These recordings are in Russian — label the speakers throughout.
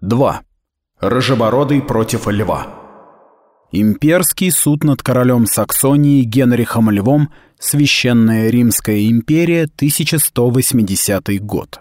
Speaker 1: 2. Рыжебородый против льва. Имперский суд над королем Саксонии Генрихом Львом, Священная Римская империя, 1180 год.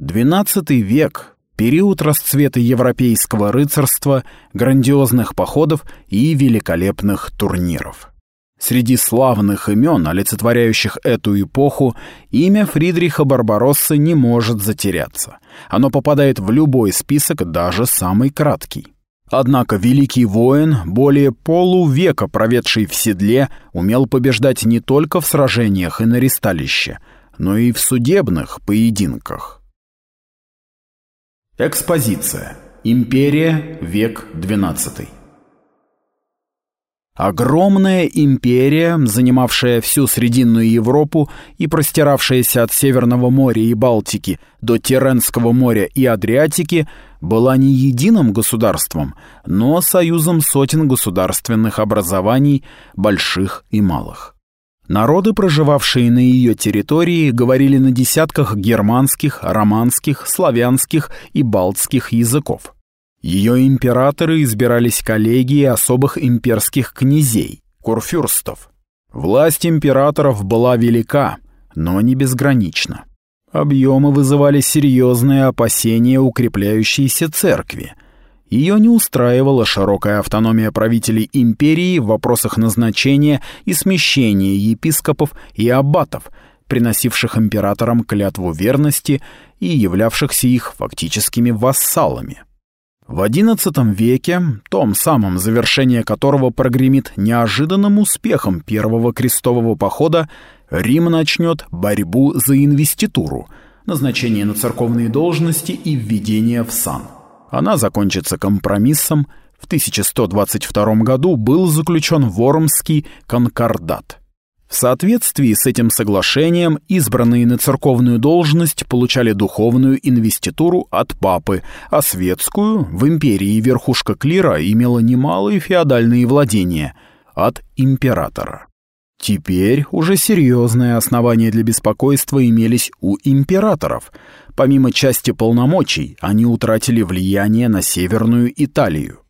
Speaker 1: XII век – период расцвета европейского рыцарства, грандиозных походов и великолепных турниров. Среди славных имен, олицетворяющих эту эпоху, имя Фридриха Барбароссы не может затеряться. Оно попадает в любой список, даже самый краткий. Однако великий воин, более полувека проведший в седле, умел побеждать не только в сражениях и на ристалище, но и в судебных поединках. Экспозиция. Империя. Век XII. Огромная империя, занимавшая всю Срединную Европу и простиравшаяся от Северного моря и Балтики до Тиренского моря и Адриатики, была не единым государством, но союзом сотен государственных образований, больших и малых. Народы, проживавшие на ее территории, говорили на десятках германских, романских, славянских и балтских языков. Ее императоры избирались коллегией особых имперских князей, курфюрстов. Власть императоров была велика, но не безгранична. Объемы вызывали серьезные опасения укрепляющейся церкви. Ее не устраивала широкая автономия правителей империи в вопросах назначения и смещения епископов и аббатов, приносивших императорам клятву верности и являвшихся их фактическими вассалами. В XI веке, том самом завершение которого прогремит неожиданным успехом первого крестового похода, Рим начнет борьбу за инвеституру, назначение на церковные должности и введение в сан. Она закончится компромиссом. В 1122 году был заключен Вормский конкордат. В соответствии с этим соглашением избранные на церковную должность получали духовную инвеституру от папы, а светскую в империи верхушка клира имела немалые феодальные владения от императора. Теперь уже серьезные основания для беспокойства имелись у императоров. Помимо части полномочий, они утратили влияние на Северную Италию.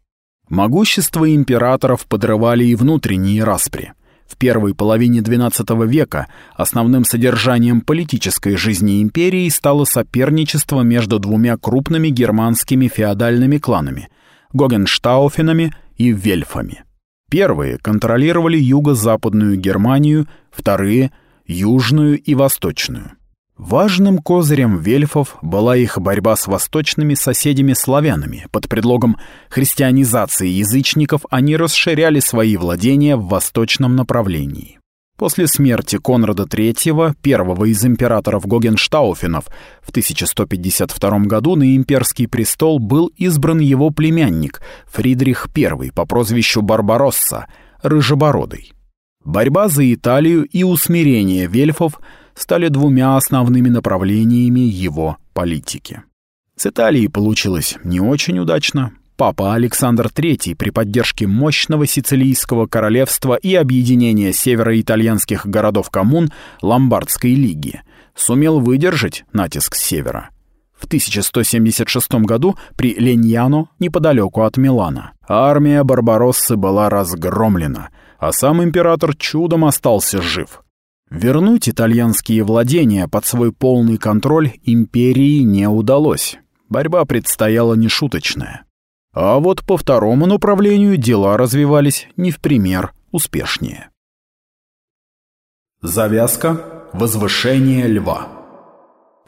Speaker 1: Могущество императоров подрывали и внутренние распри. В первой половине XII века основным содержанием политической жизни империи стало соперничество между двумя крупными германскими феодальными кланами – Гогенштауфенами и Вельфами. Первые контролировали юго-западную Германию, вторые – южную и восточную. Важным козырем вельфов была их борьба с восточными соседями-славянами. Под предлогом христианизации язычников они расширяли свои владения в восточном направлении. После смерти Конрада III, первого из императоров Гогенштауфенов, в 1152 году на имперский престол был избран его племянник Фридрих I по прозвищу Барбаросса, Рыжебородый. Борьба за Италию и усмирение вельфов – стали двумя основными направлениями его политики. С Италией получилось не очень удачно. Папа Александр III при поддержке мощного сицилийского королевства и объединения североитальянских городов-коммун Ломбардской лиги сумел выдержать натиск с севера. В 1176 году при Леньяно, неподалеку от Милана, армия Барбароссы была разгромлена, а сам император чудом остался жив – Вернуть итальянские владения под свой полный контроль империи не удалось. Борьба предстояла нешуточная. А вот по второму направлению дела развивались не в пример успешнее. Завязка «Возвышение льва»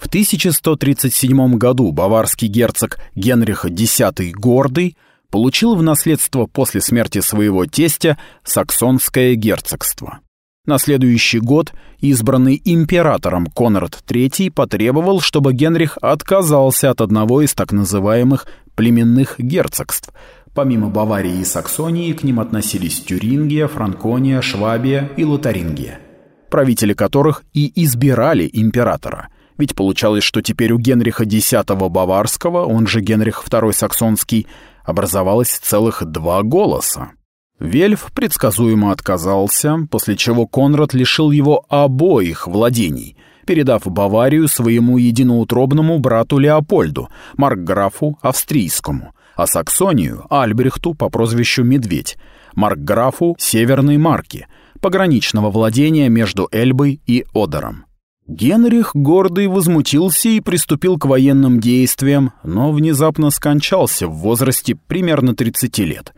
Speaker 1: В 1137 году баварский герцог Генрих X Гордый получил в наследство после смерти своего тестя саксонское герцогство. На следующий год избранный императором Конрад III потребовал, чтобы Генрих отказался от одного из так называемых племенных герцогств. Помимо Баварии и Саксонии к ним относились Тюрингия, Франкония, Швабия и Лотарингия, правители которых и избирали императора. Ведь получалось, что теперь у Генриха X Баварского, он же Генрих II Саксонский, образовалось целых два голоса. Вельф предсказуемо отказался, после чего Конрад лишил его обоих владений, передав Баварию своему единоутробному брату Леопольду, маркграфу австрийскому, а Саксонию — Альбрехту по прозвищу Медведь, маркграфу Северной Марки, пограничного владения между Эльбой и Одером. Генрих гордый возмутился и приступил к военным действиям, но внезапно скончался в возрасте примерно 30 лет.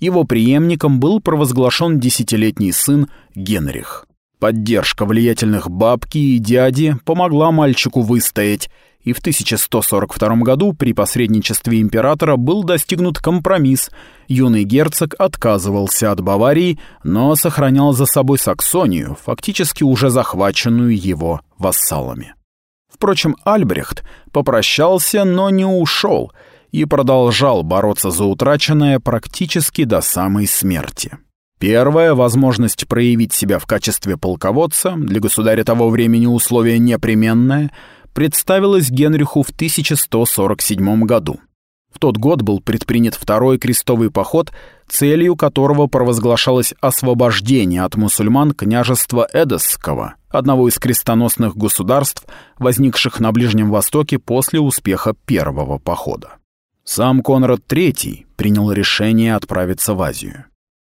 Speaker 1: Его преемником был провозглашен десятилетний сын Генрих. Поддержка влиятельных бабки и дяди помогла мальчику выстоять, и в 1142 году при посредничестве императора был достигнут компромисс. Юный герцог отказывался от Баварии, но сохранял за собой Саксонию, фактически уже захваченную его вассалами. Впрочем, Альбрехт попрощался, но не ушел и продолжал бороться за утраченное практически до самой смерти. Первая возможность проявить себя в качестве полководца, для государя того времени условие непременное — представилась Генриху в 1147 году. В тот год был предпринят второй крестовый поход, целью которого провозглашалось освобождение от мусульман княжества Эдесского, одного из крестоносных государств, возникших на Ближнем Востоке после успеха первого похода. Сам Конрад III принял решение отправиться в Азию.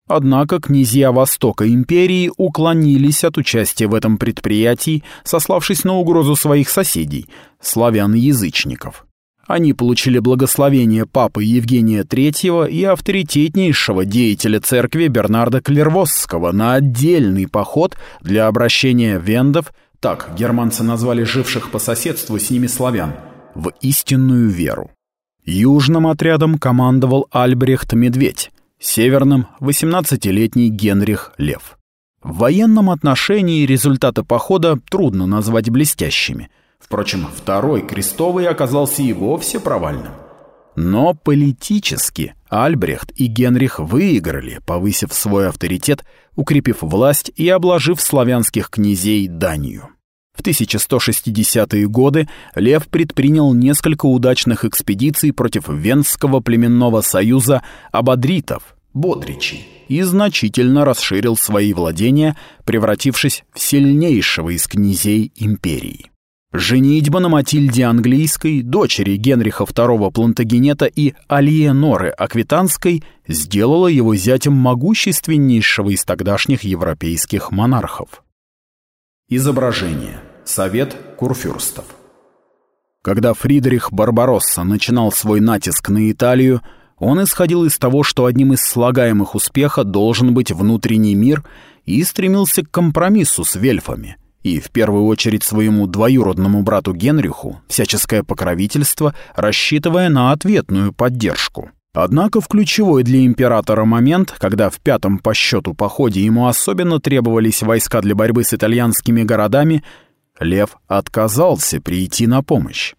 Speaker 1: Однако князья Востока империи уклонились от участия в этом предприятии, сославшись на угрозу своих соседей, славян-язычников. Они получили благословение папы Евгения III и авторитетнейшего деятеля церкви Бернарда Клервосского на отдельный поход для обращения вендов, так германцы назвали живших по соседству с ними славян, в истинную веру. Южным отрядом командовал Альбрехт Медведь, северным — 18-летний Генрих Лев. В военном отношении результаты похода трудно назвать блестящими. Впрочем, второй крестовый оказался и вовсе провальным. Но политически Альбрехт и Генрих выиграли, повысив свой авторитет, укрепив власть и обложив славянских князей данью. В 1160-е годы Лев предпринял несколько удачных экспедиций против Венского племенного союза абадритов, бодричей, и значительно расширил свои владения, превратившись в сильнейшего из князей империи. Женитьба на Матильде Английской, дочери Генриха II Плантагенета и Алиеноры Аквитанской сделала его зятем могущественнейшего из тогдашних европейских монархов. Изображение. Совет курфюрстов. Когда Фридрих Барбаросса начинал свой натиск на Италию, он исходил из того, что одним из слагаемых успеха должен быть внутренний мир и стремился к компромиссу с вельфами, и в первую очередь своему двоюродному брату Генриху всяческое покровительство, рассчитывая на ответную поддержку. Однако в ключевой для императора момент, когда в пятом по счету походе ему особенно требовались войска для борьбы с итальянскими городами, Лев отказался прийти на помощь.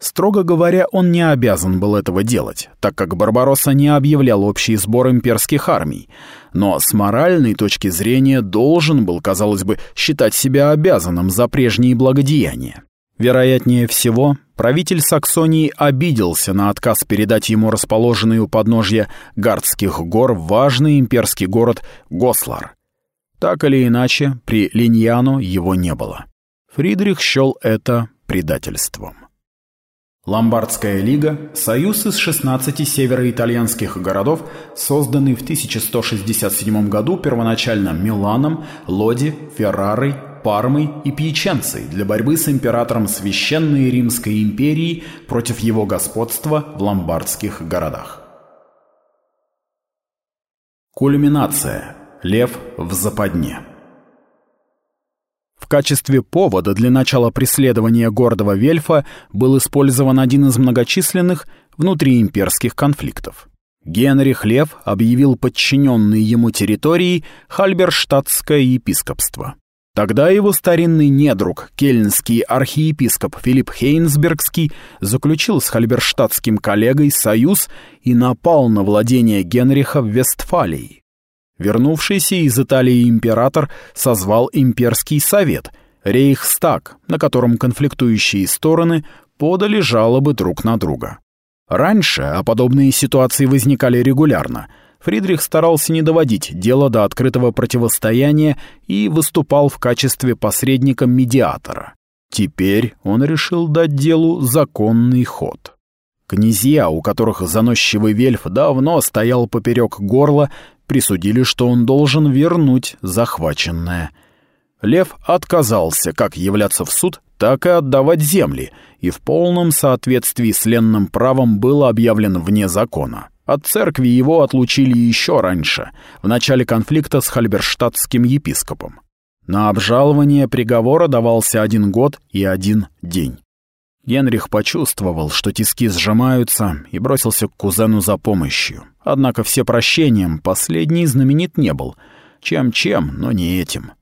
Speaker 1: Строго говоря, он не обязан был этого делать, так как Барбаросса не объявлял общий сбор имперских армий, но с моральной точки зрения должен был, казалось бы, считать себя обязанным за прежние благодеяния. Вероятнее всего, правитель Саксонии обиделся на отказ передать ему расположенный у подножья Гардских гор важный имперский город Гослар. Так или иначе, при Линьяно его не было. Фридрих счел это предательством. Ломбардская лига – союз из 16 североитальянских городов, созданный в 1167 году первоначально Миланом, Лоди, Феррарой, Пармой и Пьяченцей для борьбы с императором Священной Римской империи против его господства в ломбардских городах. Кульминация. Лев в западне. Качестве повода для начала преследования гордого Вельфа был использован один из многочисленных внутриимперских конфликтов. Генрих Лев объявил подчиненные ему территории Хальберштадтское епископство. Тогда его старинный недруг, кельнский архиепископ Филипп Хейнсбергский, заключил с хальберштадтским коллегой союз и напал на владение Генриха в Вестфалии. Вернувшийся из Италии император созвал имперский совет, Рейхстаг, на котором конфликтующие стороны подали жалобы друг на друга. Раньше, а подобные ситуации возникали регулярно, Фридрих старался не доводить дело до открытого противостояния и выступал в качестве посредника-медиатора. Теперь он решил дать делу законный ход. Князья, у которых заносчивый вельф давно стоял поперек горла, присудили, что он должен вернуть захваченное. Лев отказался как являться в суд, так и отдавать земли, и в полном соответствии с ленным правом был объявлен вне закона. От церкви его отлучили еще раньше, в начале конфликта с хальберштадтским епископом. На обжалование приговора давался один год и один день. Генрих почувствовал, что тиски сжимаются, и бросился к кузену за помощью. Однако все прощением последний знаменит не был. Чем-чем, но не этим.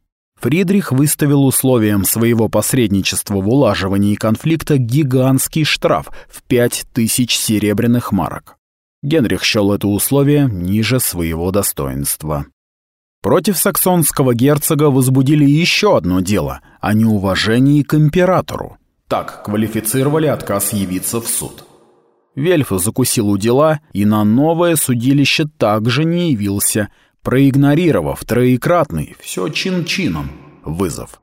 Speaker 1: Фридрих выставил условием своего посредничества в улаживании конфликта гигантский штраф в пять тысяч серебряных марок. Генрих счел это условие ниже своего достоинства. Против саксонского герцога возбудили еще одно дело о неуважении к императору. Так квалифицировали отказ явиться в суд. Вельф закусил у дела и на новое судилище также не явился, проигнорировав троекратный, все чин-чином, вызов.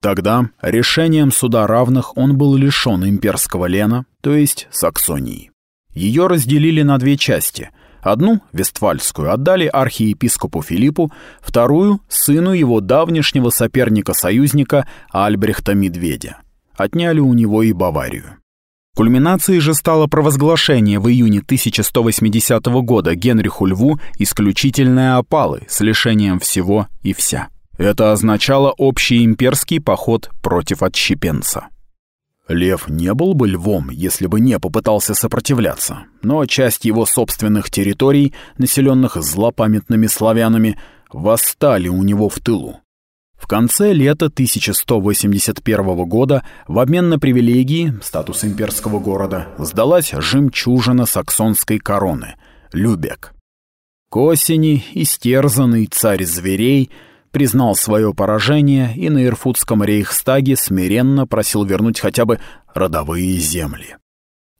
Speaker 1: Тогда решением суда равных он был лишен имперского лена, то есть Саксонии. Ее разделили на две части. Одну, Вестфальскую, отдали архиепископу Филиппу, вторую — сыну его давнешнего соперника-союзника Альбрехта Медведя отняли у него и Баварию. Кульминацией же стало провозглашение в июне 1180 года Генриху Льву исключительной опалы с лишением всего и вся. Это означало общий имперский поход против отщепенца. Лев не был бы львом, если бы не попытался сопротивляться, но часть его собственных территорий, населенных злопамятными славянами, восстали у него в тылу. В конце лета 1181 года в обмен на привилегии, статус имперского города, сдалась жемчужина саксонской короны — Любек. К осени истерзанный царь зверей признал свое поражение и на Ирфутском рейхстаге смиренно просил вернуть хотя бы родовые земли.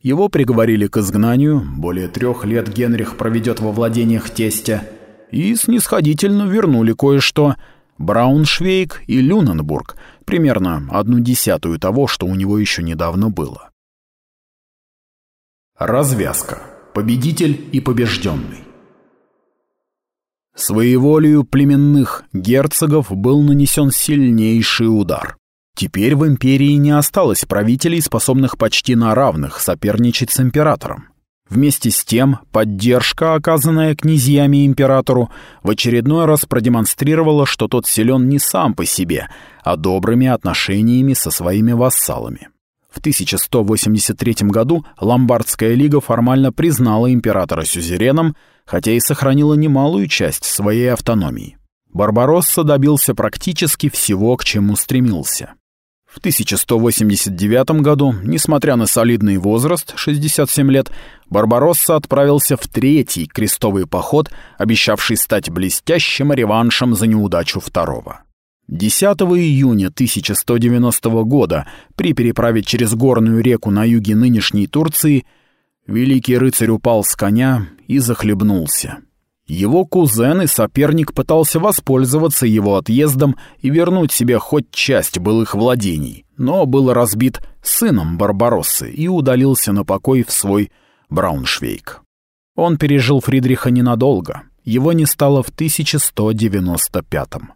Speaker 1: Его приговорили к изгнанию, более трех лет Генрих проведет во владениях тестя, и снисходительно вернули кое-что — Брауншвейг и Люненбург, примерно одну десятую того, что у него еще недавно было. Развязка. Победитель и побежденный. Своеволию племенных герцогов был нанесен сильнейший удар. Теперь в империи не осталось правителей, способных почти на равных соперничать с императором. Вместе с тем, поддержка, оказанная князьями императору, в очередной раз продемонстрировала, что тот силен не сам по себе, а добрыми отношениями со своими вассалами. В 1183 году Ломбардская лига формально признала императора сюзереном, хотя и сохранила немалую часть своей автономии. Барбаросса добился практически всего, к чему стремился. В 1189 году, несмотря на солидный возраст, 67 лет, Барбаросса отправился в третий крестовый поход, обещавший стать блестящим реваншем за неудачу второго. 10 июня 1190 года при переправе через горную реку на юге нынешней Турции великий рыцарь упал с коня и захлебнулся. Его кузен и соперник пытался воспользоваться его отъездом и вернуть себе хоть часть былых владений, но был разбит сыном Барбароссы и удалился на покой в свой Брауншвейг. Он пережил Фридриха ненадолго, его не стало в 1195 -м.